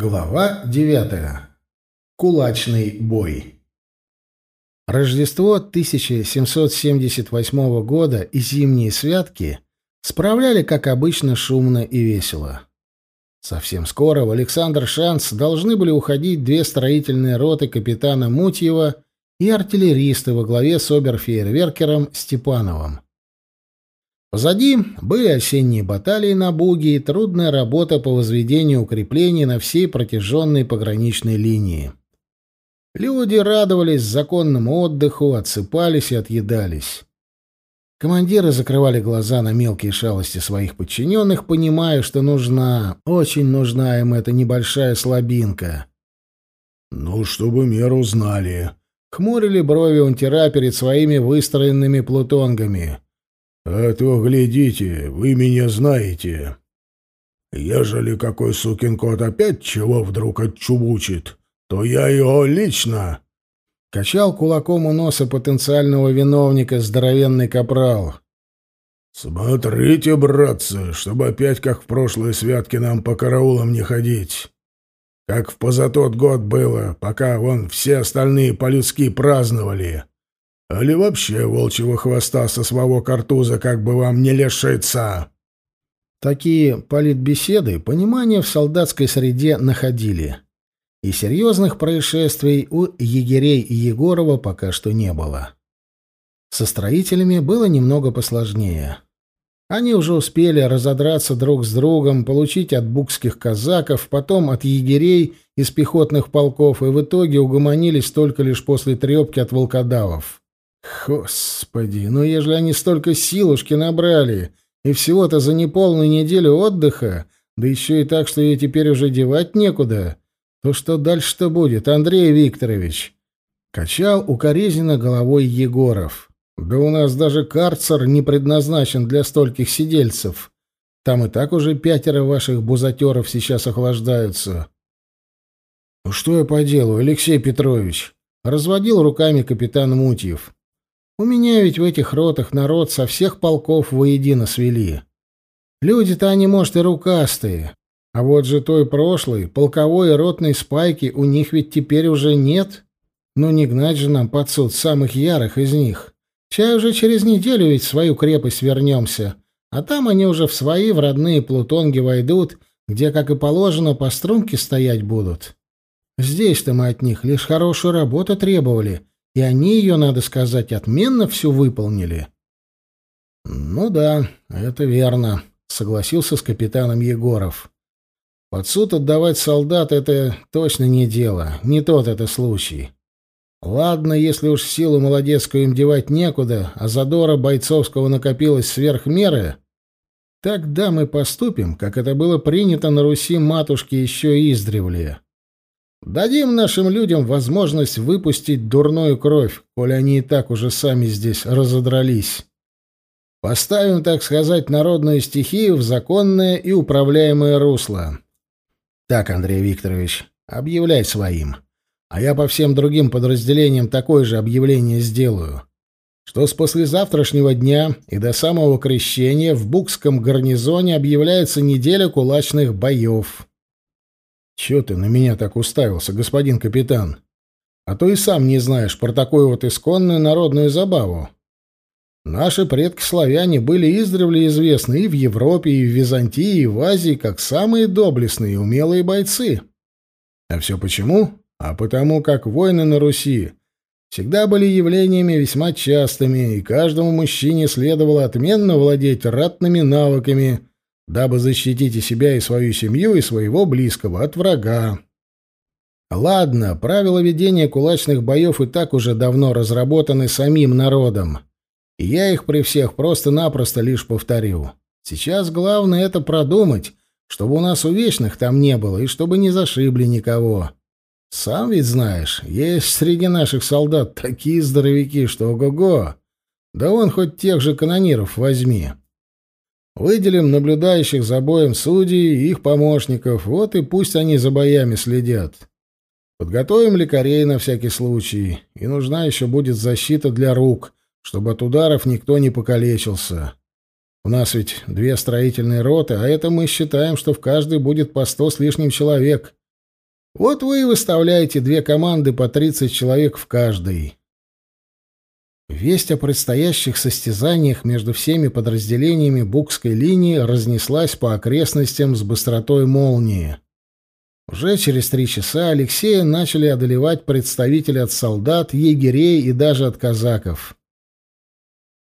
Глава девятая. Кулачный бой. Рождество 1778 года и зимние святки справляли, как обычно, шумно и весело. Совсем скоро в Александр Шанс должны были уходить две строительные роты капитана Мутьева и артиллеристы во главе с оберфейерверкером Степановым. Позади были осенние баталии на Буге и трудная работа по возведению укреплений на всей протяженной пограничной линии. Люди радовались законному отдыху, отсыпались и отъедались. Командиры закрывали глаза на мелкие шалости своих подчиненных, понимая, что нужна, очень нужна им эта небольшая слабинка. «Ну, чтобы меру знали», — хмурили брови унтера перед своими выстроенными плутонгами. «А то, глядите, вы меня знаете. Ежели какой сукин кот опять чего вдруг отчубучит, то я его лично...» Качал кулаком у носа потенциального виновника здоровенный капрал. «Смотрите, братцы, чтобы опять, как в прошлые святки, нам по караулам не ходить. Как в позатот год было, пока вон все остальные по-людски праздновали. Али вообще волчьего хвоста со своего картуза как бы вам не лишиться?» Такие политбеседы понимание в солдатской среде находили. И серьезных происшествий у егерей Егорова пока что не было. Со строителями было немного посложнее. Они уже успели разодраться друг с другом, получить от букских казаков, потом от егерей из пехотных полков, и в итоге угомонились только лишь после трепки от волкодавов. Господи, ну ежели они столько силушки набрали, и всего-то за неполную неделю отдыха, да еще и так, что ее теперь уже девать некуда, то что дальше-то будет, Андрей Викторович? Качал укоризненно головой Егоров. Да у нас даже карцер не предназначен для стольких сидельцев. Там и так уже пятеро ваших бузатеров сейчас охлаждаются. Ну что я поделаю, Алексей Петрович? Разводил руками капитан Мутьев. У меня ведь в этих ротах народ со всех полков воедино свели. Люди-то они, может, и рукастые. А вот же той прошлой, полковой и ротной спайки у них ведь теперь уже нет. Ну не гнать же нам под суд самых ярых из них. Чай уже через неделю ведь в свою крепость вернемся. А там они уже в свои, в родные плутонги войдут, где, как и положено, по струнке стоять будут. Здесь-то мы от них лишь хорошую работу требовали, и они ее, надо сказать, отменно всю выполнили. «Ну да, это верно», — согласился с капитаном Егоров. «Под суд отдавать солдат — это точно не дело, не тот это случай. Ладно, если уж силу молодецкую им девать некуда, а задора бойцовского накопилось сверх меры, тогда мы поступим, как это было принято на Руси матушки еще издревле. Дадим нашим людям возможность выпустить дурную кровь, коли они и так уже сами здесь разодрались. Поставим, так сказать, народную стихию в законное и управляемое русло. Так, Андрей Викторович, объявляй своим. А я по всем другим подразделениям такое же объявление сделаю. Что с послезавтрашнего дня и до самого крещения в Букском гарнизоне объявляется неделя кулачных боев. Чего ты на меня так уставился, господин капитан? А то и сам не знаешь про такую вот исконную народную забаву. Наши предки-славяне были издревле известны и в Европе, и в Византии, и в Азии как самые доблестные и умелые бойцы. А все почему? А потому как войны на Руси всегда были явлениями весьма частыми, и каждому мужчине следовало отменно владеть ратными навыками, дабы защитить и себя, и свою семью, и своего близкого от врага. Ладно, правила ведения кулачных боев и так уже давно разработаны самим народом. И я их при всех просто-напросто лишь повторю. Сейчас главное это продумать, чтобы у нас у вечных там не было, и чтобы не зашибли никого. Сам ведь знаешь, есть среди наших солдат такие здоровяки, что ого-го. Да он хоть тех же канониров возьми. Выделим наблюдающих за боем судей и их помощников, вот и пусть они за боями следят. Подготовим лекарей на всякий случай, и нужна еще будет защита для рук, чтобы от ударов никто не покалечился. У нас ведь две строительные роты, а это мы считаем, что в каждой будет по сто с лишним человек. Вот вы и выставляете две команды по 30 человек в каждой. Весть о предстоящих состязаниях между всеми подразделениями Букской линии разнеслась по окрестностям с быстротой молнии. Уже через три часа Алексея начали одолевать представители от солдат, егерей и даже от казаков.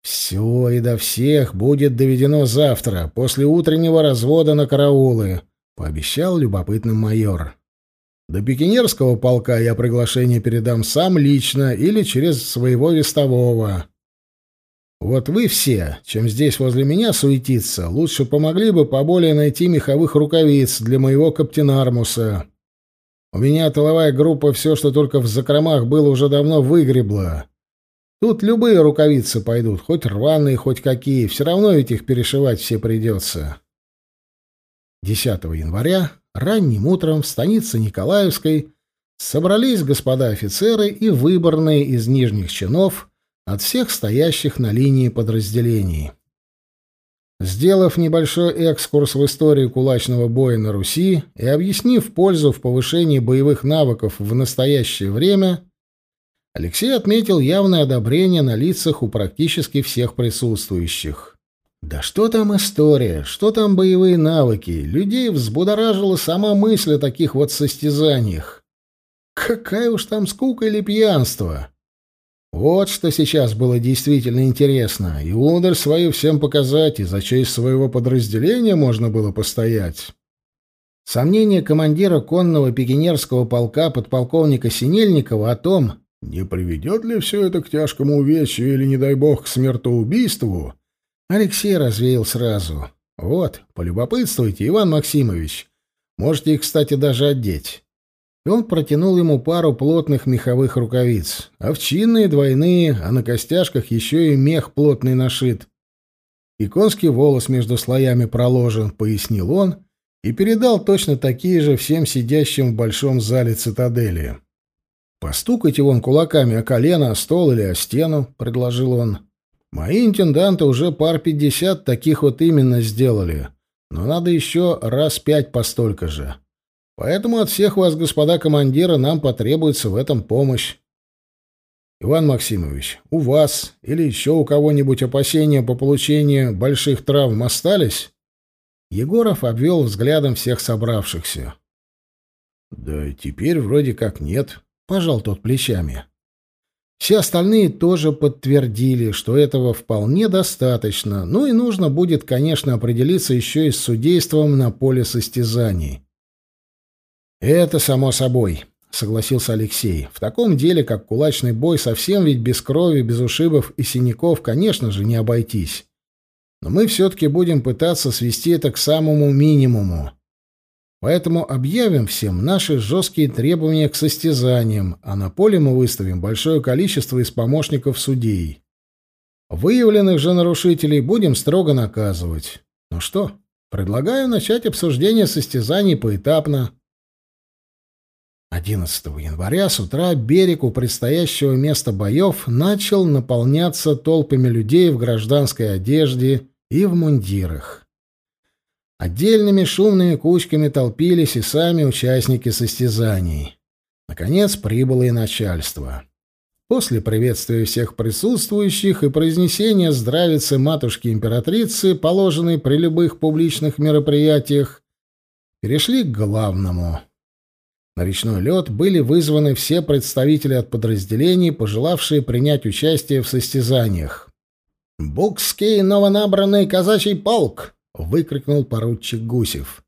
«Все и до всех будет доведено завтра, после утреннего развода на караулы», — пообещал любопытным майор. До пикинерского полка я приглашение передам сам лично или через своего вестового. Вот вы все, чем здесь возле меня суетиться, лучше помогли бы поболее найти меховых рукавиц для моего каптенармуса. У меня тыловая группа все, что только в закромах было, уже давно выгребла. Тут любые рукавицы пойдут, хоть рваные, хоть какие, все равно ведь их перешивать все придется. 10 января ранним утром в станице Николаевской собрались господа офицеры и выборные из нижних чинов от всех стоящих на линии подразделений. Сделав небольшой экскурс в историю кулачного боя на Руси и объяснив пользу в повышении боевых навыков в настоящее время, Алексей отметил явное одобрение на лицах у практически всех присутствующих. Да что там история, что там боевые навыки? Людей взбудоражила сама мысль о таких вот состязаниях. Какая уж там скука или пьянство. Вот что сейчас было действительно интересно. И ударь свою всем показать, и за честь своего подразделения можно было постоять. Сомнения командира конного пикинерского полка подполковника Синельникова о том, не приведет ли все это к тяжкому увечью или, не дай бог, к смертоубийству, Алексей развеял сразу. «Вот, полюбопытствуйте, Иван Максимович. Можете их, кстати, даже одеть». И он протянул ему пару плотных меховых рукавиц. Овчинные, двойные, а на костяшках еще и мех плотный нашит. И конский волос между слоями проложен, пояснил он, и передал точно такие же всем сидящим в большом зале цитадели. «Постукайте вон кулаками о колено, о стол или о стену», — предложил он. Мои интенданты уже пар пятьдесят таких вот именно сделали, но надо еще раз пять по столько же. Поэтому от всех вас, господа командиры, нам потребуется в этом помощь. Иван Максимович, у вас или еще у кого-нибудь опасения по получению больших травм остались? Егоров обвел взглядом всех собравшихся. Да теперь вроде как нет, пожал тот плечами. Все остальные тоже подтвердили, что этого вполне достаточно, ну и нужно будет, конечно, определиться еще и с судейством на поле состязаний. «Это само собой», — согласился Алексей. «В таком деле, как кулачный бой, совсем ведь без крови, без ушибов и синяков, конечно же, не обойтись. Но мы все-таки будем пытаться свести это к самому минимуму. Поэтому объявим всем наши жесткие требования к состязаниям, а на поле мы выставим большое количество из помощников судей. Выявленных же нарушителей будем строго наказывать. Ну что, предлагаю начать обсуждение состязаний поэтапно. 11 января с утра берег у предстоящего места боев начал наполняться толпами людей в гражданской одежде и в мундирах. Отдельными шумными кучками толпились и сами участники состязаний. Наконец прибыло и начальство. После приветствия всех присутствующих и произнесения здравицы матушки-императрицы, положенной при любых публичных мероприятиях, перешли к главному. На речной лед были вызваны все представители от подразделений, пожелавшие принять участие в состязаниях. «Букский новонабранный казачий полк!» Выкрикнул поручик Гусев.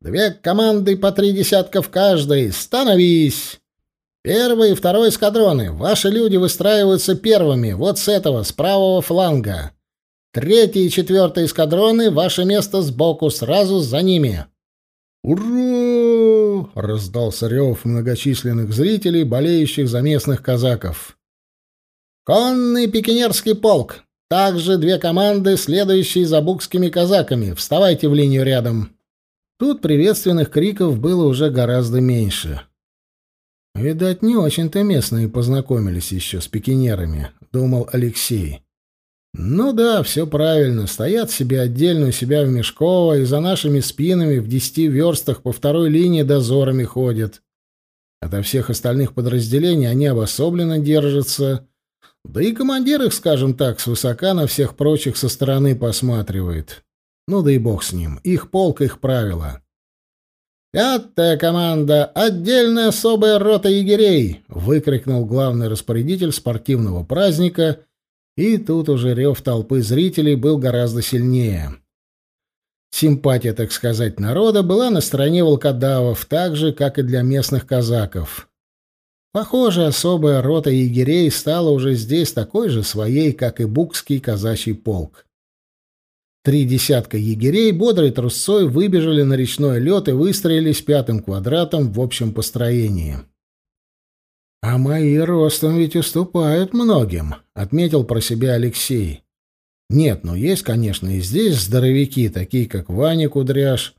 «Две команды по три десятка в каждой! Становись!» «Первый и второй эскадроны. Ваши люди выстраиваются первыми, вот с этого, с правого фланга. Третий и четвертый эскадроны, ваше место сбоку, сразу за ними». «Ура!» — раздался рев многочисленных зрителей, болеющих за местных казаков. «Конный пикинерский полк! Также две команды, следующие за букскими казаками. Вставайте в линию рядом. Тут приветственных криков было уже гораздо меньше. Видать, не очень-то местные познакомились еще с пикинерами, думал Алексей. Ну да, все правильно. Стоят себе отдельно у себя в Мешково и за нашими спинами в десяти верстах по второй линии дозорами ходят. Ото всех остальных подразделений они обособленно держатся, да и командир их, скажем так, свысока на всех прочих со стороны посматривает. Ну да и бог с ним, их полк, их правила. «Пятая команда! Отдельная особая рота егерей!» — выкрикнул главный распорядитель спортивного праздника, и тут уже рев толпы зрителей был гораздо сильнее. Симпатия, так сказать, народа была на стороне волкодавов, так же, как и для местных казаков. Похоже, особая рота егерей стала уже здесь такой же своей, как и букский казачий полк. Три десятка егерей бодрой трусцой выбежали на речной лед и выстроились пятым квадратом в общем построении. «А мои ростом ведь уступают многим», — отметил про себя Алексей. «Нет, ну есть, конечно, и здесь здоровяки, такие как Ваня Кудряш,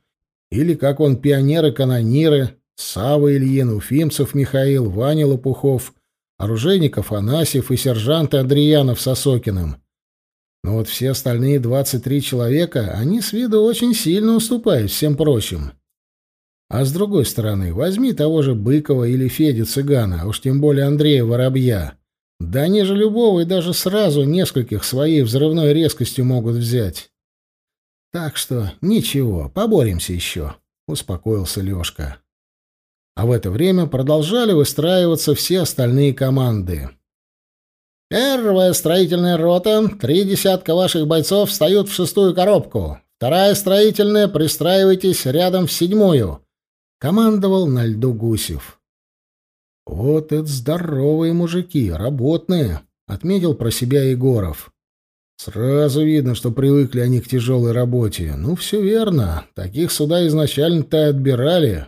или как он пионеры-канониры, Сава Ильин, Уфимцев Михаил, Ваня Лопухов, оружейников Анасьев и сержанты Андреянов с Осокиным. Но вот все остальные 23 человека, они с виду очень сильно уступают всем прочим. А с другой стороны, возьми того же Быкова или Федю Цыгана, а уж тем более Андрея Воробья. Да они же любого и даже сразу нескольких своей взрывной резкостью могут взять. Так что ничего, поборемся еще, — успокоился Лешка. А в это время продолжали выстраиваться все остальные команды. Первая строительная рота, три десятка ваших бойцов встают в шестую коробку. Вторая строительная, пристраивайтесь рядом в седьмую. Командовал на льду Гусев. Вот это здоровые мужики, работные, отметил про себя Егоров. Сразу видно, что привыкли они к тяжелой работе. Ну, все верно. Таких сюда изначально-то отбирали.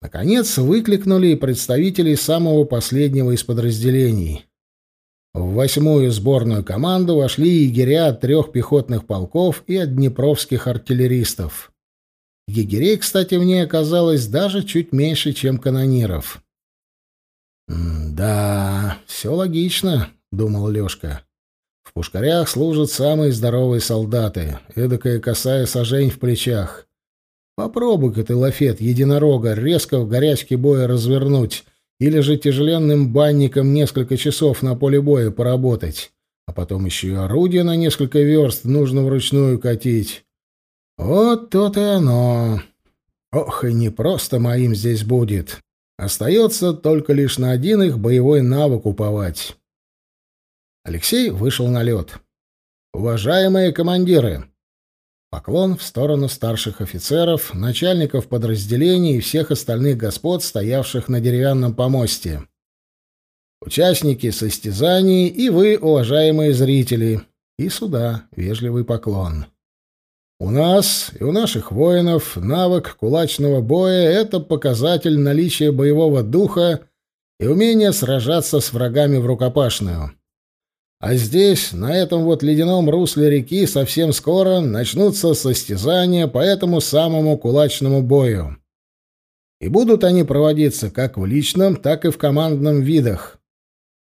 Наконец выкликнули и представителей самого последнего из подразделений. В восьмую сборную команду вошли егеря от трех пехотных полков и от днепровских артиллеристов. Егерей, кстати, в ней оказалось даже чуть меньше, чем канониров. «Да, все логично», — думал Лешка. «В пушкарях служат самые здоровые солдаты, эдакая косая сажень в плечах. Попробуй-ка ты, лафет, единорога, резко в горячке боя развернуть» или же тяжеленным банником несколько часов на поле боя поработать, а потом еще и орудие на несколько верст нужно вручную катить. Вот то-то и оно. Ох, и не просто моим здесь будет. Остается только лишь на один их боевой навык уповать. Алексей вышел на лед. «Уважаемые командиры!» Поклон в сторону старших офицеров, начальников подразделений и всех остальных господ, стоявших на деревянном помосте. Участники состязаний и вы, уважаемые зрители, и сюда вежливый поклон. У нас и у наших воинов навык кулачного боя — это показатель наличия боевого духа и умения сражаться с врагами в рукопашную. А здесь, на этом вот ледяном русле реки, совсем скоро начнутся состязания по этому самому кулачному бою. И будут они проводиться как в личном, так и в командном видах.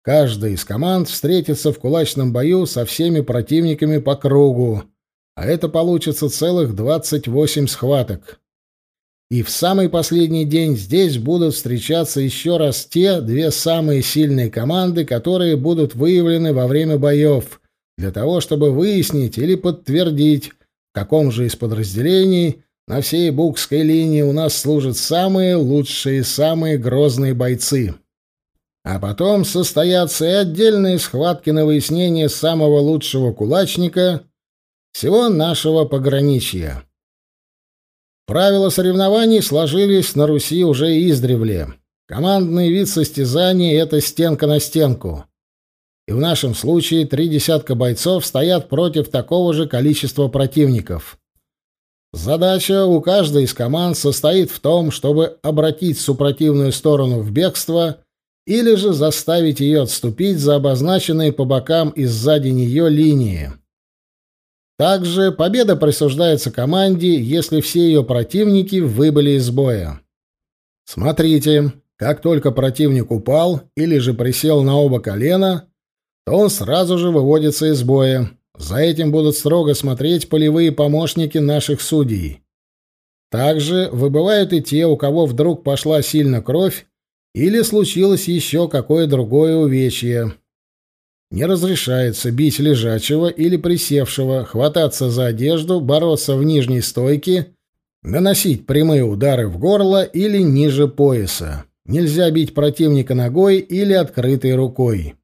Каждая из команд встретится в кулачном бою со всеми противниками по кругу, а это получится целых 28 схваток. И в самый последний день здесь будут встречаться еще раз те две самые сильные команды, которые будут выявлены во время боев, для того, чтобы выяснить или подтвердить, в каком же из подразделений на всей Букской линии у нас служат самые лучшие, самые грозные бойцы. А потом состоятся и отдельные схватки на выяснение самого лучшего кулачника всего нашего пограничья. Правила соревнований сложились на Руси уже издревле. Командный вид состязаний — это стенка на стенку. И в нашем случае три десятка бойцов стоят против такого же количества противников. Задача у каждой из команд состоит в том, чтобы обратить супротивную сторону в бегство или же заставить ее отступить за обозначенные по бокам и сзади нее линии. Также победа присуждается команде, если все ее противники выбыли из боя. Смотрите, как только противник упал или же присел на оба колена, то он сразу же выводится из боя. За этим будут строго смотреть полевые помощники наших судей. Также выбывают и те, у кого вдруг пошла сильно кровь или случилось еще какое другое увечье. Не разрешается бить лежачего или присевшего, хвататься за одежду, бороться в нижней стойке, наносить прямые удары в горло или ниже пояса. Нельзя бить противника ногой или открытой рукой.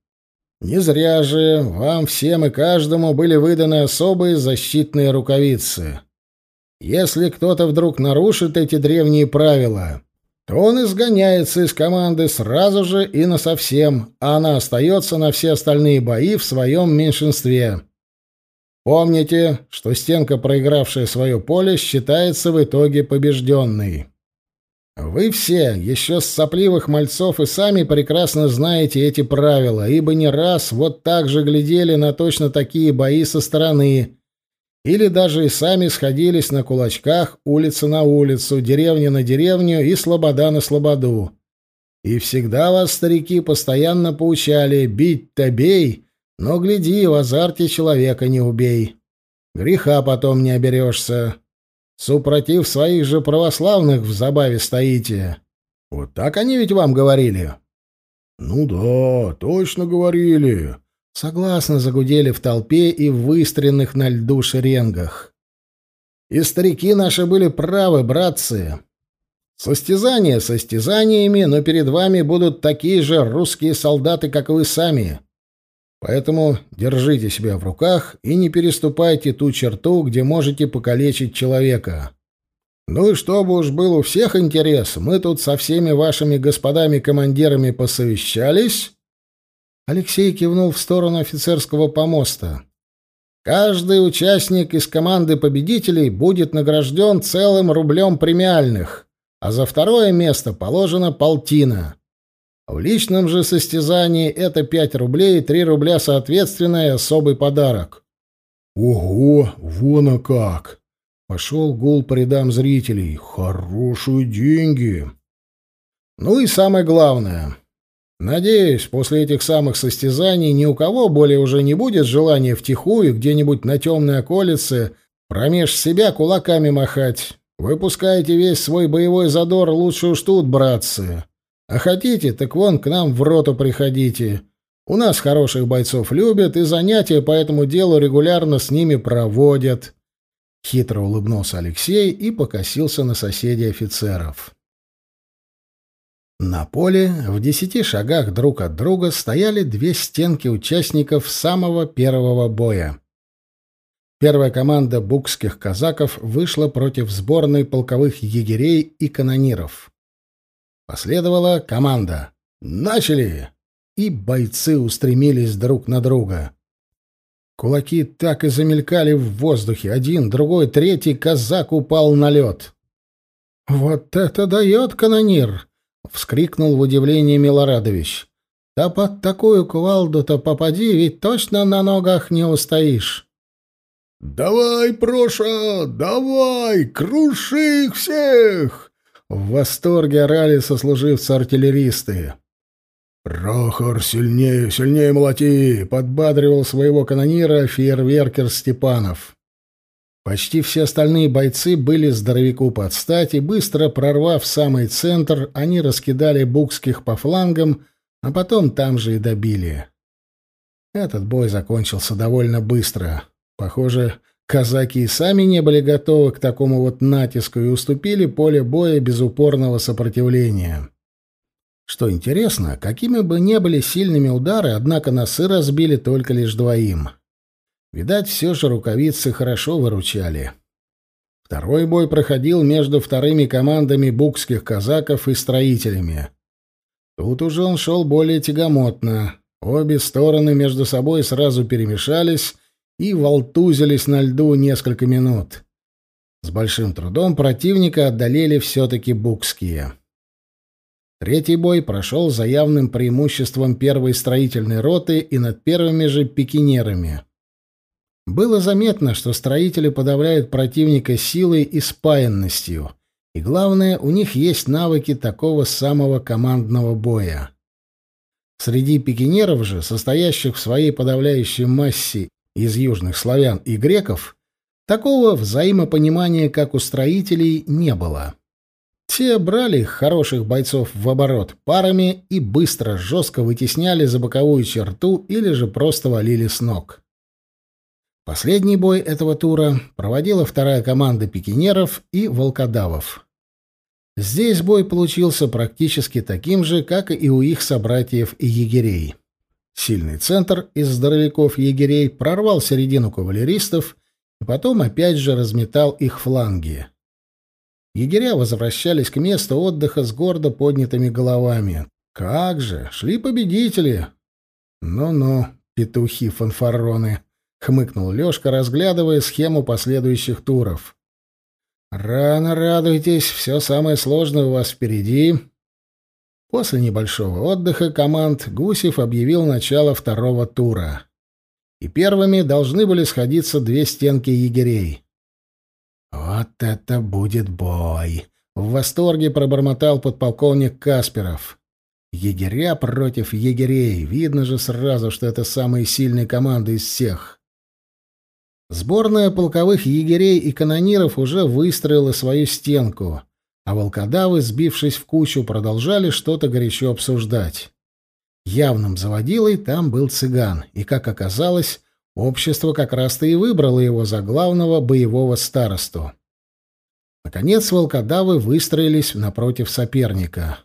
Не зря же вам всем и каждому были выданы особые защитные рукавицы. Если кто-то вдруг нарушит эти древние правила, то он изгоняется из команды сразу же и насовсем, а она остается на все остальные бои в своем меньшинстве. Помните, что стенка, проигравшая свое поле, считается в итоге побежденной. Вы все, еще с сопливых мальцов, и сами прекрасно знаете эти правила, ибо не раз вот так же глядели на точно такие бои со стороны, или даже и сами сходились на кулачках улица на улицу, деревня на деревню и слобода на слободу. И всегда вас, старики, постоянно поучали «бить-то бей», но гляди, в азарте человека не убей. Греха потом не оберешься. Супротив своих же православных в забаве стоите. Вот так они ведь вам говорили. — Ну да, точно говорили, Согласно загудели в толпе и в выстроенных на льду шеренгах. И старики наши были правы, братцы. Состязания состязаниями, но перед вами будут такие же русские солдаты, как вы сами. Поэтому держите себя в руках и не переступайте ту черту, где можете покалечить человека. Ну и чтобы уж был у всех интерес, мы тут со всеми вашими господами-командирами посовещались Алексей кивнул в сторону офицерского помоста. Каждый участник из команды победителей будет награжден целым рублем премиальных, а за второе место положена полтина. В личном же состязании это пять рублей и три рубля соответственно и особый подарок. Ого, вон а как! Пошел гул по рядам зрителей. Хорошие деньги. Ну и самое главное, Надеюсь, после этих самых состязаний ни у кого более уже не будет желания втихую где-нибудь на темной околице промеж себя кулаками махать. Выпускайте весь свой боевой задор лучше уж тут, братцы. А хотите, так вон к нам в роту приходите. У нас хороших бойцов любят, и занятия по этому делу регулярно с ними проводят. Хитро улыбнулся Алексей и покосился на соседей офицеров. На поле в десяти шагах друг от друга стояли две стенки участников самого первого боя. Первая команда букских казаков вышла против сборной полковых егерей и канониров. Последовала команда «Начали!» и бойцы устремились друг на друга. Кулаки так и замелькали в воздухе. Один, другой, третий казак упал на лед. «Вот это дает канонир!» — вскрикнул в удивлении Милорадович. «Да под такую кувалду-то попади, ведь точно на ногах не устоишь». «Давай, Проша, давай, круши их всех!» В восторге орали сослуживцы-артиллеристы. «Прохор, сильнее, сильнее молоти!» — подбадривал своего канонира фейерверкер Степанов. Почти все остальные бойцы были здоровяку под стать, и быстро прорвав самый центр, они раскидали букских по флангам, а потом там же и добили. Этот бой закончился довольно быстро. Похоже, казаки и сами не были готовы к такому вот натиску и уступили поле боя без упорного сопротивления. Что интересно, какими бы ни были сильными удары, однако носы разбили только лишь двоим — Видать, все же рукавицы хорошо выручали. Второй бой проходил между вторыми командами букских казаков и строителями. Тут уже он шел более тягомотно. Обе стороны между собой сразу перемешались и волтузились на льду несколько минут. С большим трудом противника одолели все-таки букские. Третий бой прошел за явным преимуществом первой строительной роты и над первыми же пикинерами. Было заметно, что строители подавляют противника силой и спаянностью, и главное, у них есть навыки такого самого командного боя. Среди пикинеров же, состоящих в своей подавляющей массе из южных славян и греков, Такого взаимопонимания, как у строителей, не было. Те брали хороших бойцов в оборот парами и быстро, жестко вытесняли за боковую черту или же просто валили с ног. Последний бой этого тура проводила вторая команда пикинеров и волкодавов. Здесь бой получился практически таким же, как и у их собратьев и егерей. Сильный центр из здоровяков-егерей прорвал середину кавалеристов и потом опять же разметал их фланги. Егеря возвращались к месту отдыха с гордо поднятыми головами. Как же, шли победители! Ну-ну, петухи-фанфароны, — хмыкнул Лёшка, разглядывая схему последующих туров. «Рано радуйтесь, все самое сложное у вас впереди». После небольшого отдыха команд Гусев объявил начало второго тура. И первыми должны были сходиться две стенки егерей. «Вот это будет бой!» — в восторге пробормотал подполковник Касперов. «Егеря против егерей. Видно же сразу, что это самые сильные команды из всех». Сборная полковых егерей и канониров уже выстроила свою стенку, а волкодавы, сбившись в кучу, продолжали что-то горячо обсуждать. Явным заводилой там был цыган, и, как оказалось, общество как раз-то и выбрало его за главного боевого старосту. Наконец волкодавы выстроились напротив соперника.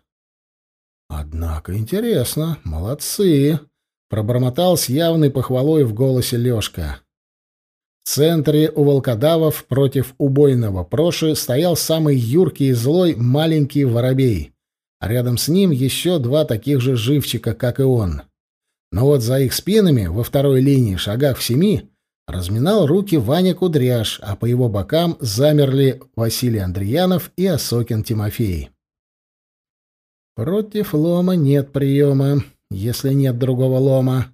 «Однако интересно, молодцы!» — пробормотал с явной похвалой в голосе Лёшка. В центре у волкодавов против убойного Проши стоял самый юркий и злой маленький воробей, а рядом с ним еще два таких же живчика, как и он. Но вот за их спинами, во второй линии, шагах в семи, разминал руки Ваня Кудряш, а по его бокам замерли Василий Андреянов и Осокин Тимофей. «Против лома нет приема, если нет другого лома»,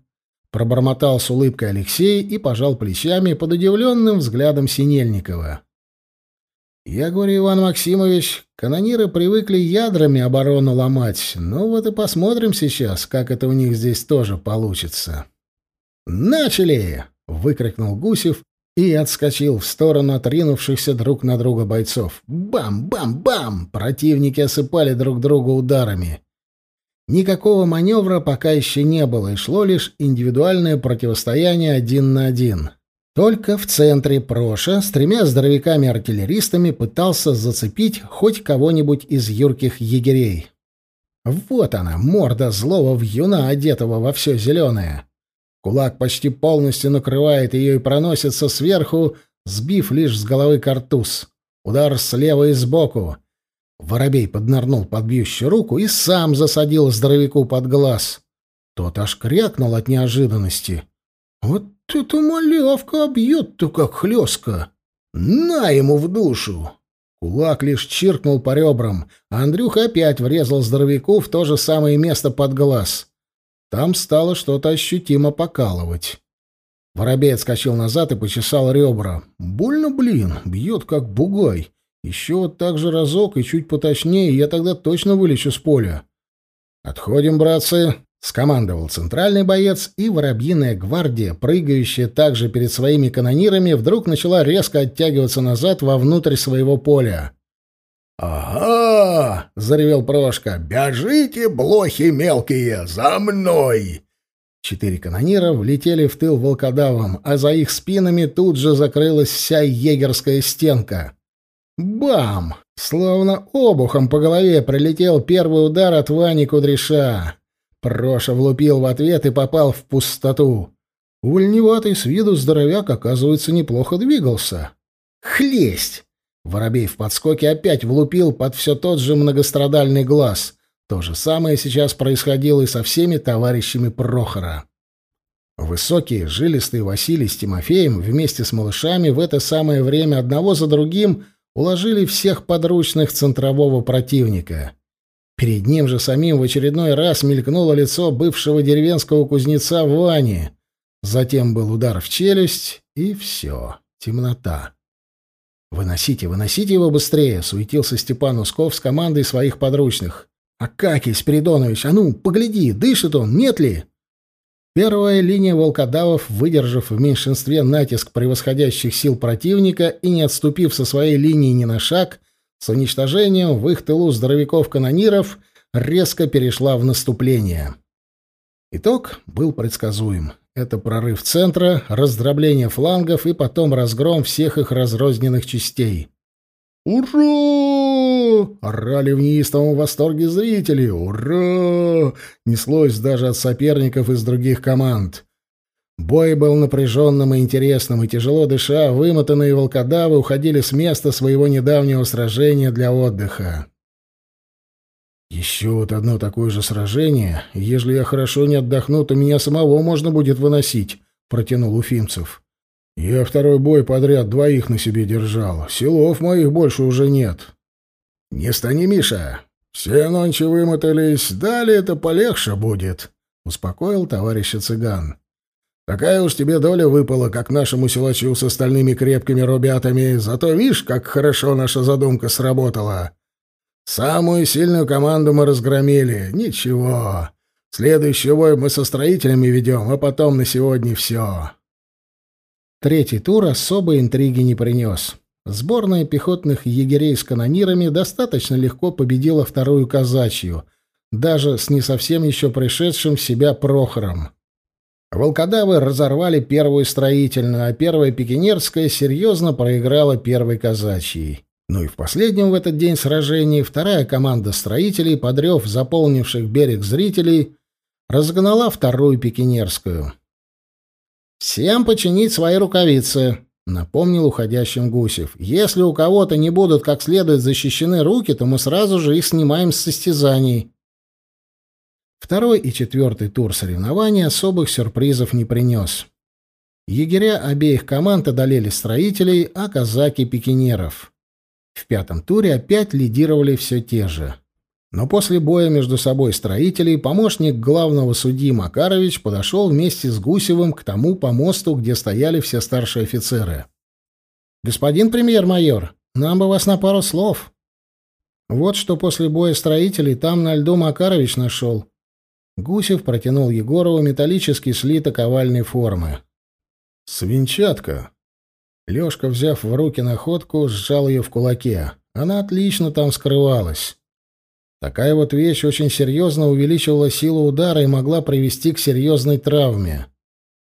Пробормотал с улыбкой Алексей и пожал плечами под удивленным взглядом Синельникова. «Я говорю, Иван Максимович, канониры привыкли ядрами оборону ломать. Ну вот и посмотрим сейчас, как это у них здесь тоже получится». «Начали!» — выкрикнул Гусев и отскочил в сторону отринувшихся друг на друга бойцов. «Бам-бам-бам!» Противники осыпали друг друга ударами. Никакого маневра пока еще не было, и шло лишь индивидуальное противостояние один на один. Только в центре Проша с тремя здоровяками-артиллеристами пытался зацепить хоть кого-нибудь из юрких егерей. Вот она, морда злого вьюна, одетого во все зеленое. Кулак почти полностью накрывает ее и проносится сверху, сбив лишь с головы картуз. Удар слева и сбоку — Воробей поднырнул под бьющую руку и сам засадил здоровяку под глаз. Тот аж крякнул от неожиданности. «Вот эта малявка бьет-то как хлестка! На ему в душу!» Кулак лишь чиркнул по ребрам, а Андрюха опять врезал здоровяку в то же самое место под глаз. Там стало что-то ощутимо покалывать. Воробей отскочил назад и почесал ребра. «Больно, блин, бьет как бугай. Еще вот так же разок и чуть поточнее, я тогда точно вылечу с поля. «Отходим, братцы!» — скомандовал центральный боец, и воробьиная гвардия, прыгающая также перед своими канонирами, вдруг начала резко оттягиваться назад вовнутрь своего поля. «Ага!» — заревел Прошка. «Бежите, блохи мелкие, за мной!» Четыре канонира влетели в тыл волкодавам, а за их спинами тут же закрылась вся егерская стенка. Бам! Словно обухом по голове прилетел первый удар от Вани Кудряша. Проша влупил в ответ и попал в пустоту. Вольневатый с виду здоровяк, оказывается, неплохо двигался. Хлесть! Воробей в подскоке опять влупил под все тот же многострадальный глаз. То же самое сейчас происходило и со всеми товарищами Прохора. Высокие, жилистые Василий с Тимофеем вместе с малышами в это самое время одного за другим — уложили всех подручных центрового противника. Перед ним же самим в очередной раз мелькнуло лицо бывшего деревенского кузнеца Вани. Затем был удар в челюсть, и все. Темнота. «Выносите, выносите его быстрее!» — суетился Степан Усков с командой своих подручных. «Акакий Спиридонович, а ну, погляди, дышит он, нет ли?» Первая линия волкодавов, выдержав в меньшинстве натиск превосходящих сил противника и не отступив со своей линии ни на шаг, с уничтожением в их тылу здоровяков-канониров резко перешла в наступление. Итог был предсказуем. Это прорыв центра, раздробление флангов и потом разгром всех их разрозненных частей. «Ура!» — орали в неистовом восторге зрители. «Ура!» — неслось даже от соперников из других команд. Бой был напряженным и интересным, и тяжело дыша, вымотанные волкодавы уходили с места своего недавнего сражения для отдыха. Еще вот одно такое же сражение, ежели я хорошо не отдохну, то меня самого можно будет выносить, протянул Уфимцев. Я второй бой подряд двоих на себе держал. Силов моих больше уже нет. Не стани, Миша. Все ночи вымотались, далее это полегче будет, успокоил товарища цыган. Такая уж тебе доля выпала, как нашему силачу с остальными крепкими ребятами. Зато видишь, как хорошо наша задумка сработала. Самую сильную команду мы разгромили. Ничего. Следующий бой мы со строителями ведем, а потом на сегодня все. Третий тур особой интриги не принес. Сборная пехотных егерей с канонирами достаточно легко победила вторую казачью, даже с не совсем еще пришедшим в себя Прохором. Волкодавы разорвали первую строительную, а первая пекинерская серьезно проиграла первой казачьей. Ну и в последнем в этот день сражении вторая команда строителей, подрев заполнивших берег зрителей, разгнала вторую пекинерскую. «Всем починить свои рукавицы», — напомнил уходящим Гусев. «Если у кого-то не будут как следует защищены руки, то мы сразу же их снимаем с состязаний». Второй и четвертый тур соревнований особых сюрпризов не принес. Егеря обеих команд одолели строителей, а казаки — пекинеров. В пятом туре опять лидировали все те же. Но после боя между собой строителей помощник главного судьи Макарович подошел вместе с Гусевым к тому помосту, где стояли все старшие офицеры. «Господин премьер-майор, нам бы вас на пару слов». Вот что после боя строителей там на льду Макарович нашел. Гусев протянул Егорову металлический слиток овальной формы. «Свинчатка», Лёшка, взяв в руки находку, сжал ее в кулаке. Она отлично там скрывалась. Такая вот вещь очень серьезно увеличивала силу удара и могла привести к серьезной травме.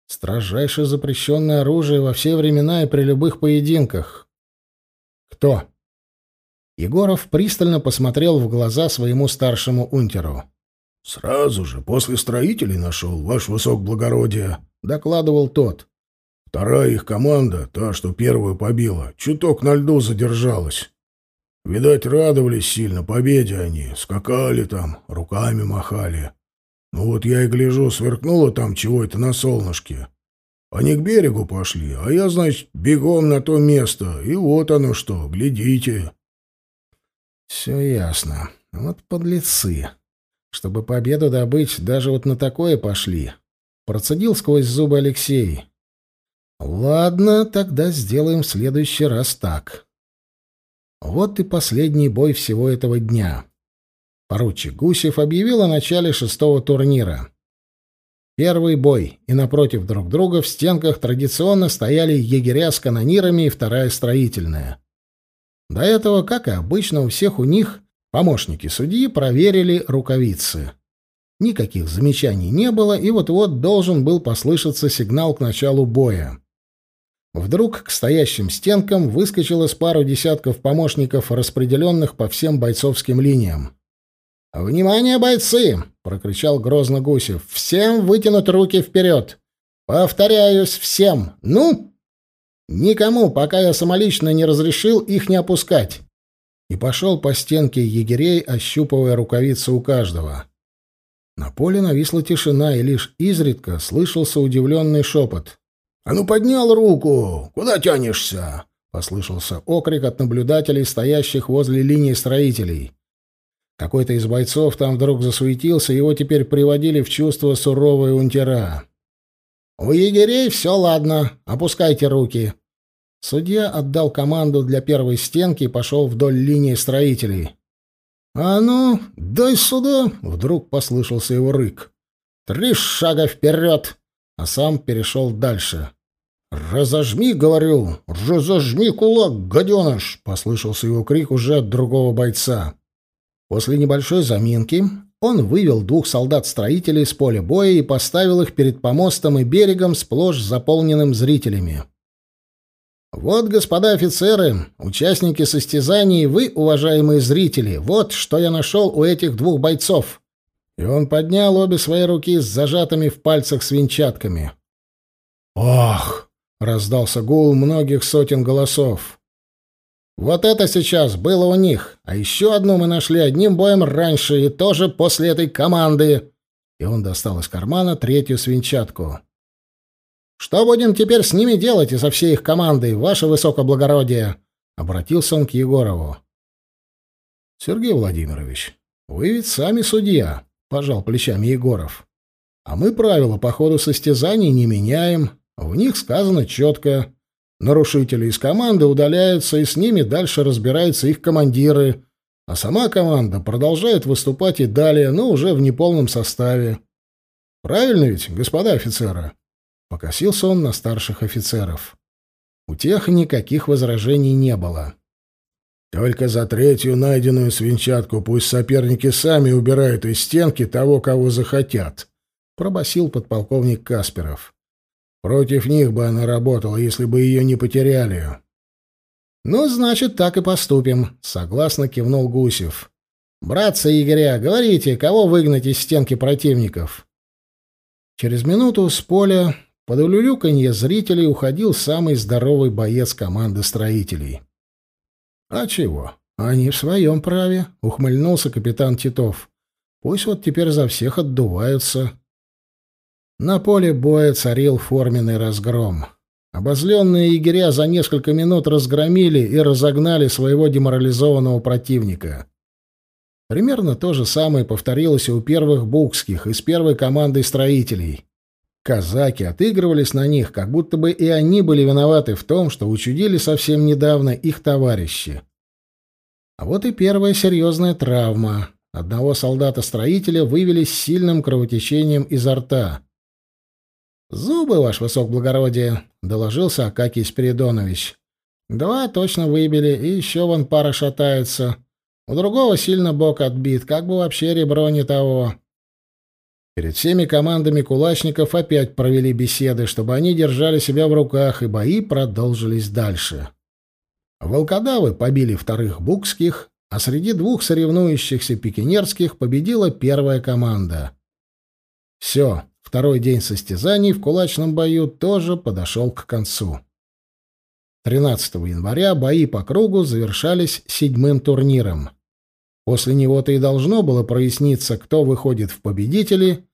Строжайше запрещенное оружие во все времена и при любых поединках. Кто? Егоров пристально посмотрел в глаза своему старшему унтеру. «Сразу же, после строителей нашел, ваш высокоблагородие», — докладывал тот. Вторая их команда, та, что первую побила, чуток на льду задержалась. Видать, радовались сильно победе они, скакали там, руками махали. Ну вот я и гляжу, сверкнуло там чего-то на солнышке. Они к берегу пошли, а я, значит, бегом на то место, и вот оно что, глядите. Все ясно. Вот подлецы. Чтобы победу добыть, даже вот на такое пошли. Процедил сквозь зубы Алексей. Ладно, тогда сделаем в следующий раз так. Вот и последний бой всего этого дня. Поручик Гусев объявил о начале шестого турнира. Первый бой, и напротив друг друга в стенках традиционно стояли егеря с канонирами и вторая строительная. До этого, как и обычно, у всех у них помощники судьи проверили рукавицы. Никаких замечаний не было, и вот-вот должен был послышаться сигнал к началу боя. Вдруг к стоящим стенкам выскочило с пару десятков помощников, распределенных по всем бойцовским линиям. «Внимание, бойцы!» — прокричал грозно Гусев. «Всем вытянуть руки вперед! Повторяюсь, всем! Ну! Никому, пока я самолично не разрешил их не опускать!» И пошел по стенке егерей, ощупывая рукавицы у каждого. На поле нависла тишина, и лишь изредка слышался удивленный шепот. «А ну поднял руку! Куда тянешься?» — послышался окрик от наблюдателей, стоящих возле линии строителей. Какой-то из бойцов там вдруг засуетился, его теперь приводили в чувство суровые унтера. «У егерей все ладно, опускайте руки». Судья отдал команду для первой стенки и пошел вдоль линии строителей. «А ну, дай сюда!» — вдруг послышался его рык. Три шага вперед!» А сам перешел дальше. «Разожми, — говорю, — разожми кулак, гаденыш!» — послышался его крик уже от другого бойца. После небольшой заминки он вывел двух солдат-строителей с поля боя и поставил их перед помостом и берегом, сплошь заполненным зрителями. «Вот, господа офицеры, участники состязаний, вы, уважаемые зрители, вот что я нашел у этих двух бойцов». И он поднял обе свои руки с зажатыми в пальцах свинчатками. «Ох!» — раздался гул многих сотен голосов. «Вот это сейчас было у них, а еще одну мы нашли одним боем раньше и тоже после этой команды». И он достал из кармана третью свинчатку. Что будем теперь с ними делать из-за всей их команды, ваше высокоблагородие? Обратился он к Егорову. Сергей Владимирович, вы ведь сами судья, пожал плечами Егоров. А мы правила по ходу состязаний не меняем. В них сказано четко. Нарушители из команды удаляются, и с ними дальше разбираются их командиры, а сама команда продолжает выступать и далее, но уже в неполном составе. Правильно ведь, господа офицеры? Покосился он на старших офицеров. У тех никаких возражений не было. Только за третью найденную свинчатку пусть соперники сами убирают из стенки того, кого захотят, пробасил подполковник Касперов. Против них бы она работала, если бы ее не потеряли. Ну, значит, так и поступим, согласно кивнул Гусев. Братцы егеря, говорите, кого выгнать из стенки противников? Через минуту с поля под улюлюканье зрителей уходил самый здоровый боец команды строителей. «А чего? Они в своем праве», — ухмыльнулся капитан Титов. «Пусть вот теперь за всех отдуваются». На поле боя царил форменный разгром. Обозленные егеря за несколько минут разгромили и разогнали своего деморализованного противника. Примерно то же самое повторилось и у первых букских, из первой команды строителей. Казаки отыгрывались на них, как будто бы и они были виноваты в том, что учудили совсем недавно их товарищи. А вот и первая серьезная травма. Одного солдата-строителя вывели с сильным кровотечением изо рта. «Зубы, ваш высокоблагородие», — доложился Акакий Спиридонович. «Два точно выбили, и еще вон пара шатается. У другого сильно бок отбит, как бы вообще ребро не того». Перед всеми командами кулачников опять провели беседы, чтобы они держали себя в руках, и бои продолжились дальше. Волкодавы побили вторых букских, а среди двух соревнующихся пекинерских победила первая команда. Все, второй день состязаний в кулачном бою тоже подошел к концу. 13 января бои по кругу завершались седьмым турниром. После него-то и должно было проясниться, кто выходит в победители,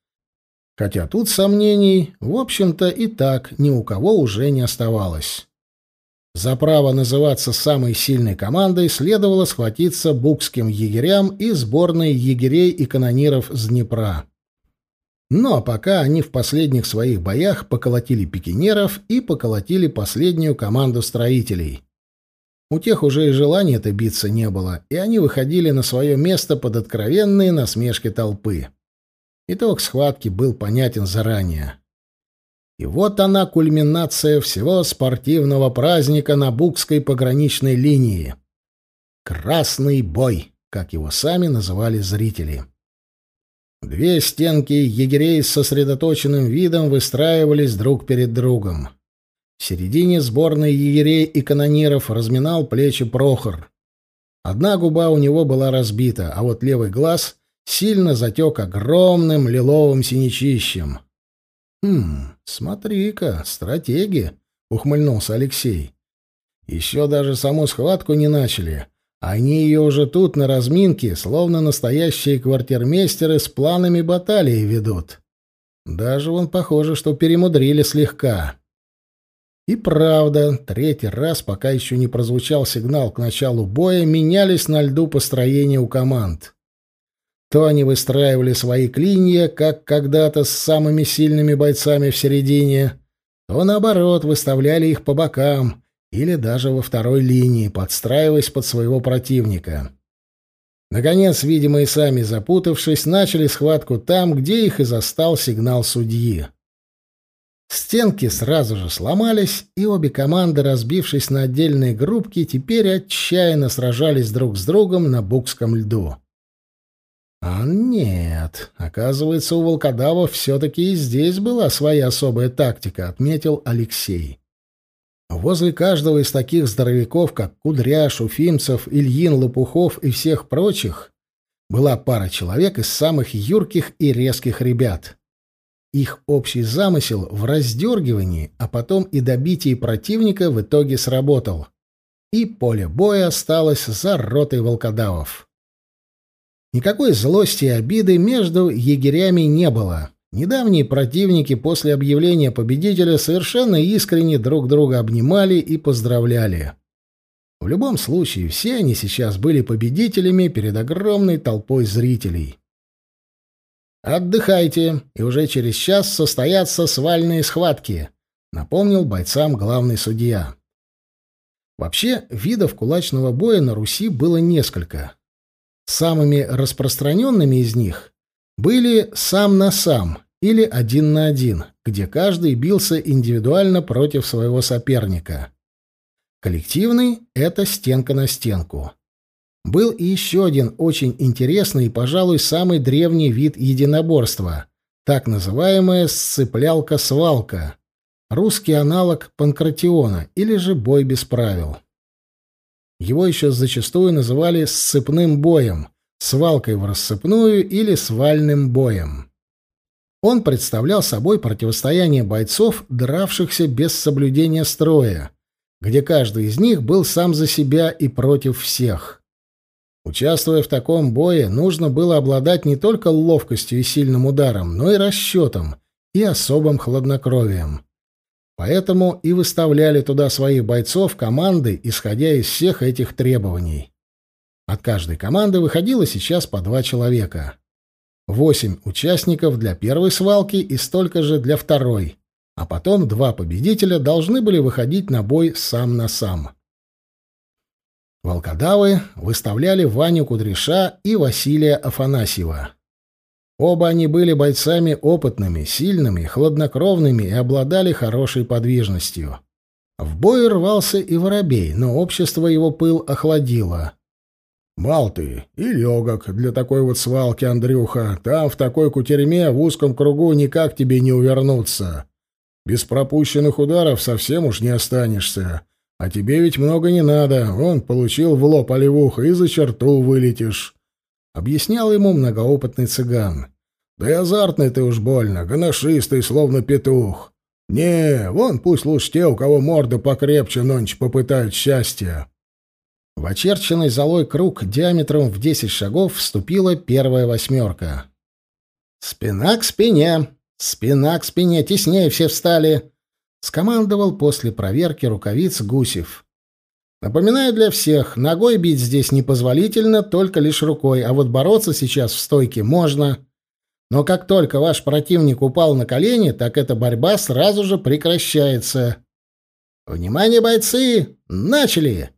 хотя тут сомнений, в общем-то, и так ни у кого уже не оставалось. За право называться самой сильной командой следовало схватиться букским егерям и сборной егерей и канониров с Днепра. А пока они в последних своих боях поколотили пикинеров и поколотили последнюю команду строителей. У тех уже и желания-то биться не было, и они выходили на свое место под откровенные насмешки толпы. Итог схватки был понятен заранее. И вот она кульминация всего спортивного праздника на Букской пограничной линии. «Красный бой», как его сами называли зрители. Две стенки егерей с сосредоточенным видом выстраивались друг перед другом. В середине сборной егерей и канониров разминал плечи Прохор. Одна губа у него была разбита, а вот левый глаз сильно затек огромным лиловым синячищем. «Хм, смотри-ка, стратеги!» — ухмыльнулся Алексей. «Еще даже саму схватку не начали. Они ее уже тут, на разминке, словно настоящие квартирмейстеры с планами баталии ведут. Даже вон похоже, что перемудрили слегка». И правда, третий раз, пока еще не прозвучал сигнал к началу боя, менялись на льду построения у команд. То они выстраивали свои клинья, как когда-то с самыми сильными бойцами в середине, то, наоборот, выставляли их по бокам или даже во второй линии, подстраиваясь под своего противника. Наконец, видимо, и сами запутавшись, начали схватку там, где их и застал сигнал судьи. Стенки сразу же сломались, и обе команды, разбившись на отдельные группки, теперь отчаянно сражались друг с другом на букском льду. А нет, оказывается, у волкодавов все-таки и здесь была своя особая тактика, отметил Алексей. Возле каждого из таких здоровяков, как Кудряш, Уфимцев, Ильин, Лопухов и всех прочих, была пара человек из самых юрких и резких ребят. Их общий замысел в раздергивании, а потом и добитии противника в итоге сработал. И поле боя осталось за ротой волкодавов. Никакой злости и обиды между егерями не было. Недавние противники после объявления победителя совершенно искренне друг друга обнимали и поздравляли. В любом случае, все они сейчас были победителями перед огромной толпой зрителей. «Отдыхайте, и уже через час состоятся свальные схватки», — напомнил бойцам главный судья. Вообще, видов кулачного боя на Руси было несколько. Самыми распространенными из них были сам на сам или один на один, где каждый бился индивидуально против своего соперника. Коллективный — это стенка на стенку. Был и еще один очень интересный и, пожалуй, самый древний вид единоборства — так называемая сцеплялка-свалка, русский аналог панкратиона или же бой без правил. Его еще зачастую называли «сцепным боем», свалкой в рассыпную или свальным боем. Он представлял собой противостояние бойцов, дравшихся без соблюдения строя, где каждый из них был сам за себя и против всех. Участвуя в таком бое, нужно было обладать не только ловкостью и сильным ударом, но и расчетом и особым хладнокровием. Поэтому и выставляли туда своих бойцов команды, исходя из всех этих требований. От каждой команды выходило сейчас по два человека. Восемь участников для первой свалки и столько же для второй. А потом два победителя должны были выходить на бой сам на сам. Волкодавы выставляли Ваню Кудряша и Василия Афанасьева. Оба они были бойцами опытными, сильными, хладнокровными и обладали хорошей подвижностью. В бой рвался и воробей, но общество его пыл охладило. «Мал ты и легок для такой вот свалки, Андрюха. Там, в такой кутерьме, в узком кругу никак тебе не увернуться. Без пропущенных ударов совсем уж не останешься. А тебе ведь много не надо. Он получил в лоб оливуха и за черту вылетишь объяснял ему многоопытный цыган. Да и азартный ты уж больно, гоношистый, словно петух. Не, вон пусть лучше те, у кого морда покрепче, нонче попытают счастья. В очерченный золой круг диаметром в десять шагов вступила первая восьмерка. «Спина к спине! Спина к спине! Теснее все встали!» — скомандовал после проверки рукавиц Гусев. Напоминаю для всех, ногой бить здесь непозволительно, только лишь рукой, а вот бороться сейчас в стойке можно. Но как только ваш противник упал на колени, так эта борьба сразу же прекращается. Внимание, бойцы! Начали!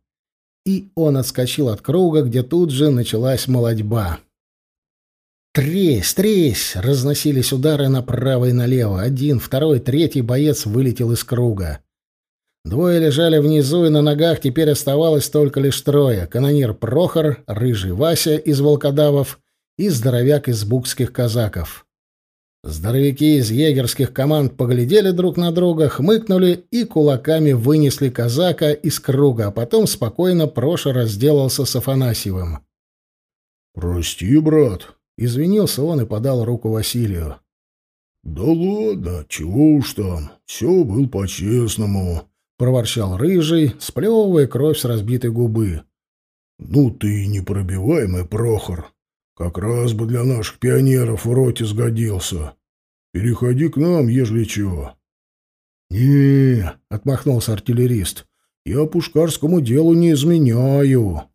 И он отскочил от круга, где тут же началась молодьба. «Тресь, тресь!» — разносились удары направо и налево. Один, второй, третий боец вылетел из круга. Двое лежали внизу, и на ногах теперь оставалось только лишь трое. Канонир Прохор, рыжий Вася из волкодавов и здоровяк из букских казаков. Здоровяки из егерских команд поглядели друг на друга, хмыкнули и кулаками вынесли казака из круга, а потом спокойно Проша разделался с Афанасьевым. «Прости, брат», — извинился он и подал руку Василию. «Да ладно, чего уж там, все было по-честному», проворчал рыжий, сплевывая кровь с разбитой губы. «Ну ты непробиваемый, Прохор. Как раз бы для наших пионеров в роте сгодился. Переходи к нам, ежели чего». «Не», — отмахнулся артиллерист, — «я пушкарскому делу не изменяю».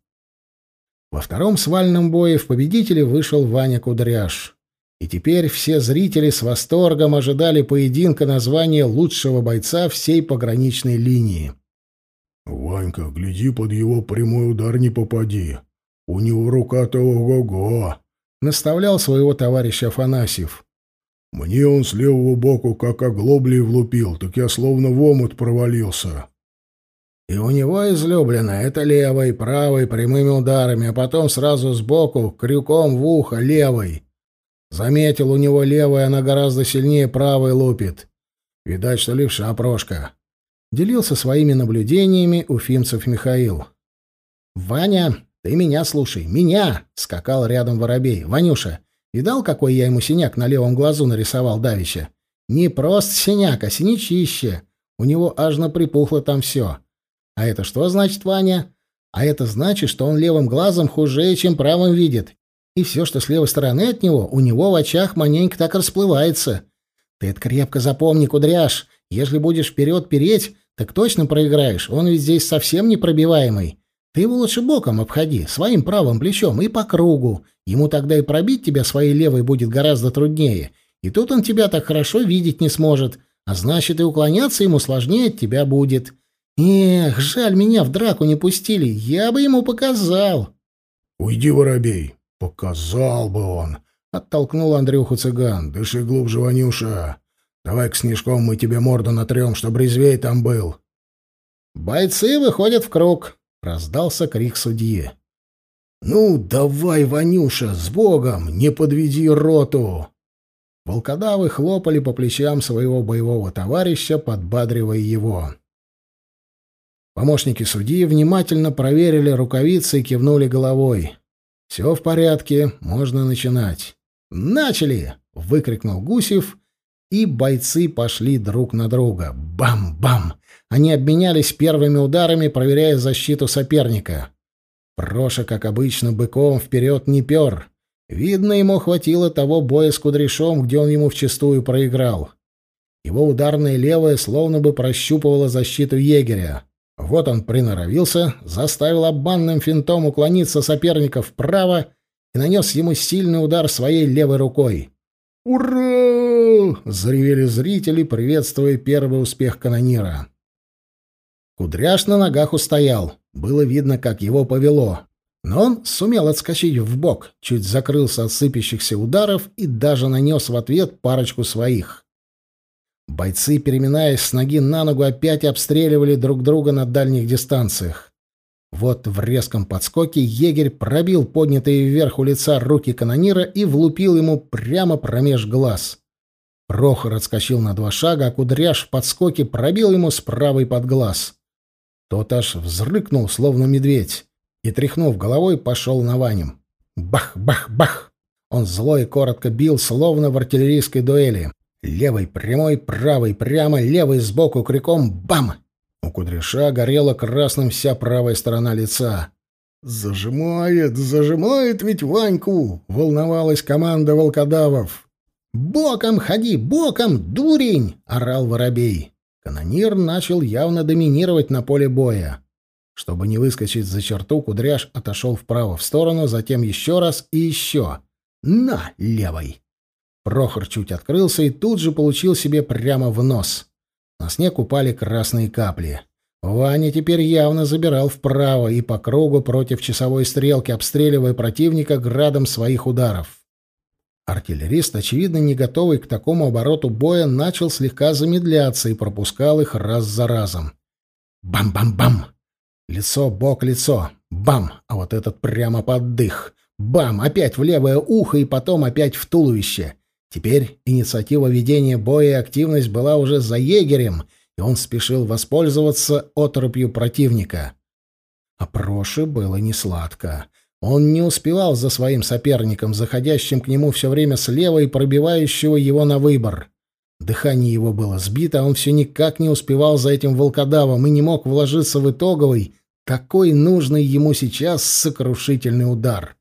Во втором свальном бое в победителе вышел Ваня Кудряш. И теперь все зрители с восторгом ожидали поединка на звание лучшего бойца всей пограничной линии. «Ванька, гляди, под его прямой удар не попади. У него рука-то ого-го!» — наставлял своего товарища Афанасьев. «Мне он с левого боку как оглоблей влупил, так я словно в омут провалился». И у него излюблено это левой, правой, прямыми ударами, а потом сразу сбоку, крюком в ухо, левой. Заметил, у него левая, она гораздо сильнее правой лупит. Видать, что левша Прошка. Делился своими наблюдениями Уфимцев Михаил. «Ваня, ты меня слушай, меня!» — скакал рядом воробей. «Ванюша, видал, какой я ему синяк на левом глазу нарисовал давеча? Не просто синяк, а синячище. У него аж наприпухло там все. А это что значит, Ваня? А это значит, что он левым глазом хуже, чем правым видит. И все, что с левой стороны от него, у него в очах маненько так расплывается. Ты это крепко запомни, кудряш. Если будешь вперед переть, так точно проиграешь. Он ведь здесь совсем непробиваемый. Ты его лучше боком обходи, своим правым плечом и по кругу. Ему тогда и пробить тебя своей левой будет гораздо труднее. И тут он тебя так хорошо видеть не сможет. А значит, и уклоняться ему сложнее от тебя будет. Эх, жаль, меня в драку не пустили. Я бы ему показал. Уйди, воробей. Показал бы он. Оттолкнул Андрюху цыган. Дыши глубже, Ванюша. Давай к снежком мы тебе морду натрем, чтоб резвей там был. Бойцы выходят в круг. Раздался крик судьи. «Ну, давай, Ванюша, с Богом, не подведи роту!» Волкодавы хлопали по плечам своего боевого товарища, подбадривая его. Помощники судьи внимательно проверили рукавицы и кивнули головой. «Все в порядке, можно начинать». «Начали!» — выкрикнул Гусев, и бойцы пошли друг на друга. Бам-бам! Они обменялись первыми ударами, проверяя защиту соперника. Проша, как обычно, быком вперед не пер. Видно, ему хватило того боя с Кудряшом, где он ему вчистую проиграл. Его ударная левая словно бы прощупывала защиту егеря. Вот он приноровился, заставил обманным финтом уклониться соперника вправо и нанес ему сильный удар своей левой рукой. «Ура!» — заревели зрители, приветствуя первый успех канонира. Кудряш на ногах устоял. Было видно, как его повело. Но он сумел отскочить в бок, чуть закрылся от сыпящихся ударов и даже нанес в ответ парочку своих. Бойцы, переминаясь с ноги на ногу, опять обстреливали друг друга на дальних дистанциях. Вот в резком подскоке егерь пробил поднятые вверх у лица руки канонира и влупил ему прямо промеж глаз. Прохор отскочил на два шага, а кудряш в подскоке пробил ему с правой под глаз. Тот аж взрыкнул, словно медведь, и, тряхнув головой, пошел на Ваню. Бах-бах-бах! Он зло и коротко бил, словно в артиллерийской дуэли. Левый прямой, правый прямо, левый сбоку криком «Бам!». У кудряша горела красным вся правая сторона лица. «Зажимает, зажимает ведь Ваньку!» — волновалась команда волкодавов. «Боком ходи, боком, дурень!» — орал воробей. Канонир начал явно доминировать на поле боя. Чтобы не выскочить за черту, кудряш отошел вправо в сторону, затем еще раз и еще. «На, левой!» Прохор чуть открылся и тут же получил себе прямо в нос. На снег упали красные капли. Ваня теперь явно забирал вправо и по кругу против часовой стрелки, обстреливая противника градом своих ударов. Артиллерист, очевидно, не готовый к такому обороту боя, начал слегка замедляться и пропускал их раз за разом. Бам-бам-бам! Лицо, бок, лицо. Бам! А вот этот прямо под дых. Бам! Опять в левое ухо и потом опять в туловище. Теперь инициатива ведения боя и активность была уже за егерем, и он спешил воспользоваться оторопью противника. А Проше было несладко. Он не успевал за своим соперником, заходящим к нему все время слева и пробивающего его на выбор. Дыхание его было сбито, а он все никак не успевал за этим волкодавом и не мог вложиться в итоговый, такой нужный ему сейчас сокрушительный удар.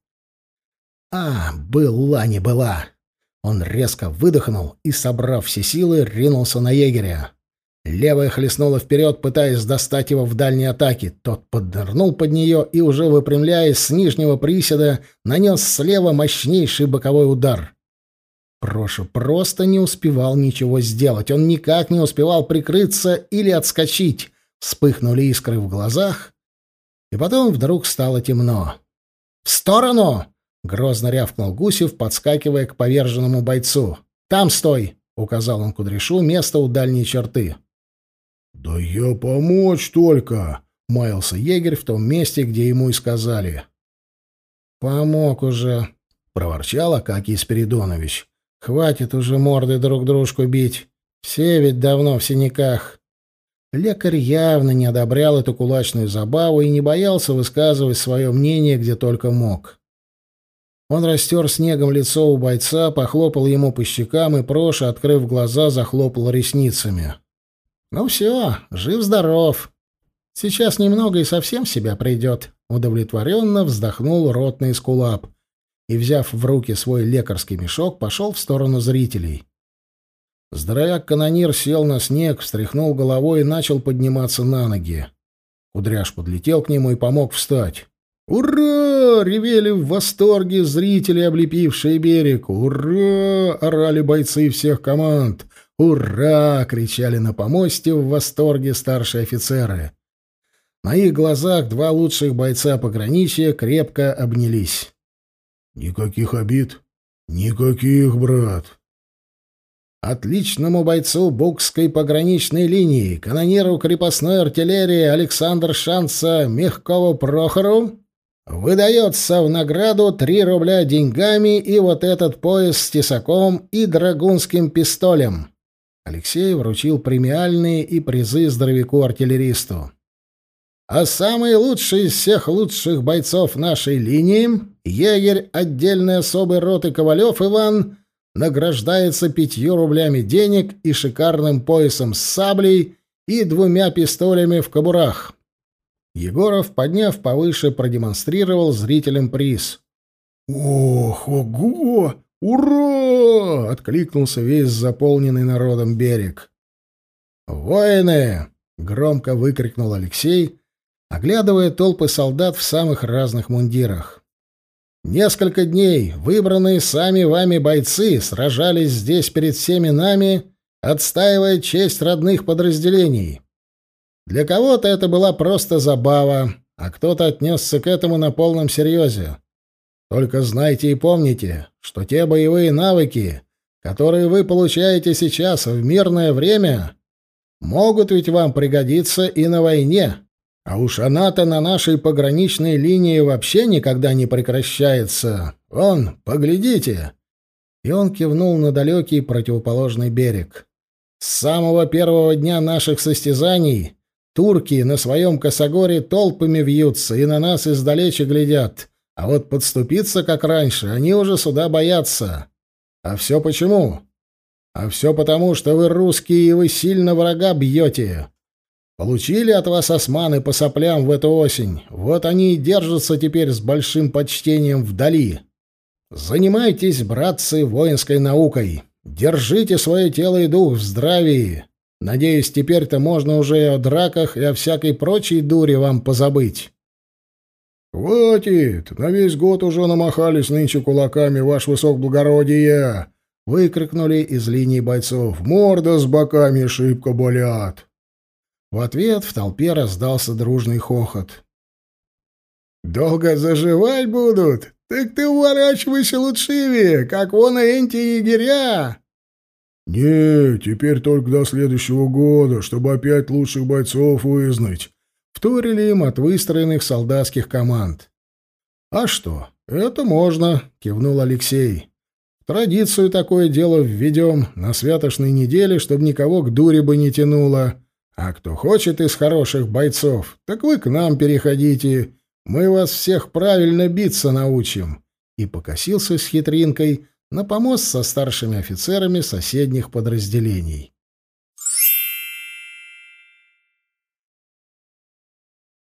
А, была не была. Он резко выдохнул и, собрав все силы, ринулся на егеря. Левая хлестнула вперед, пытаясь достать его в дальней атаке. Тот поднырнул под нее и, уже выпрямляясь с нижнего приседа, нанес слева мощнейший боковой удар. Проша просто не успевал ничего сделать. Он никак не успевал прикрыться или отскочить. Вспыхнули искры в глазах, и потом вдруг стало темно. «В сторону!» — грозно рявкнул Гусев, подскакивая к поверженному бойцу. «Там стой!» — указал он Кудряшу место у дальней черты. «Да я помочь только!» — маялся егерь в том месте, где ему и сказали. «Помог уже!» — проворчал Акакий Спиридонович. «Хватит уже морды друг дружку бить. Все ведь давно в синяках». Лекарь явно не одобрял эту кулачную забаву и не боялся высказывать свое мнение, где только мог. Он растер снегом лицо у бойца, похлопал ему по щекам и Проша, открыв глаза, захлопал ресницами. «Ну все, жив-здоров. Сейчас немного и совсем себя придет», — удовлетворенно вздохнул ротный скулап и, взяв в руки свой лекарский мешок, пошел в сторону зрителей. Здоровяк-канонир сел на снег, встряхнул головой и начал подниматься на ноги. Кудряш подлетел к нему и помог встать. «Ура!» — ревели в восторге зрители, облепившие берег. «Ура!» — орали бойцы всех команд. «Ура!» — кричали на помосте в восторге старшие офицеры. На их глазах два лучших бойца пограничья крепко обнялись. «Никаких обид? Никаких, брат!» Отличному бойцу Букской пограничной линии, канониру крепостной артиллерии Александр Шанца Мягкову Прохору выдается в награду 3 рубля деньгами и вот этот пояс с тесаком и драгунским пистолем. Алексей вручил премиальные и призы здоровяку-артиллеристу. А самый лучший из всех лучших бойцов нашей линии, егерь отдельной особой роты Ковалев Иван, награждается пятью рублями денег и шикарным поясом с саблей и двумя пистолями в кобурах. Егоров, подняв повыше, продемонстрировал зрителям приз. «Ох, ого! Ура!» — откликнулся весь заполненный народом берег. «Воины!» — громко выкрикнул Алексей, оглядывая толпы солдат в самых разных мундирах. Несколько дней выбранные сами вами бойцы сражались здесь перед всеми нами, отстаивая честь родных подразделений. Для кого-то это была просто забава, а кто-то отнесся к этому на полном серьезе. Только знайте и помните, что те боевые навыки, которые вы получаете сейчас в мирное время, могут ведь вам пригодиться и на войне. А уж она-то на нашей пограничной линии вообще никогда не прекращается. Вон, поглядите!» И он кивнул на далекий противоположный берег. «С самого первого дня наших состязаний турки на своем косогоре толпами вьются и на нас издалече глядят, а вот подступиться, как раньше, они уже сюда боятся. А все почему? А все потому, что вы русские, и вы сильно врага бьете. Получили от вас османы по соплям в эту осень. Вот они и держатся теперь с большим почтением вдали. Занимайтесь, братцы, воинской наукой. Держите свое тело и дух в здравии. Надеюсь, теперь-то можно уже и о драках, и о всякой прочей дуре вам позабыть. «Хватит! На весь год уже намахались нынче кулаками, ваш высокоблагородие!» — выкрикнули из линии бойцов. «Морда с боками шибко болят!» В ответ в толпе раздался дружный хохот. «Долго заживать будут? Так ты уворачивайся лучшивее, как вон эти егеря!» «Не, теперь только до следующего года, чтобы опять лучших бойцов вызнать», — вторили им от выстроенных солдатских команд. «А что, это можно», — кивнул Алексей. «В традицию такое дело введем на святошной неделе, чтобы никого к дуре бы не тянуло». А кто хочет из хороших бойцов, так вы к нам переходите. Мы вас всех правильно биться научим. И покосился с хитринкой на помост со старшими офицерами соседних подразделений.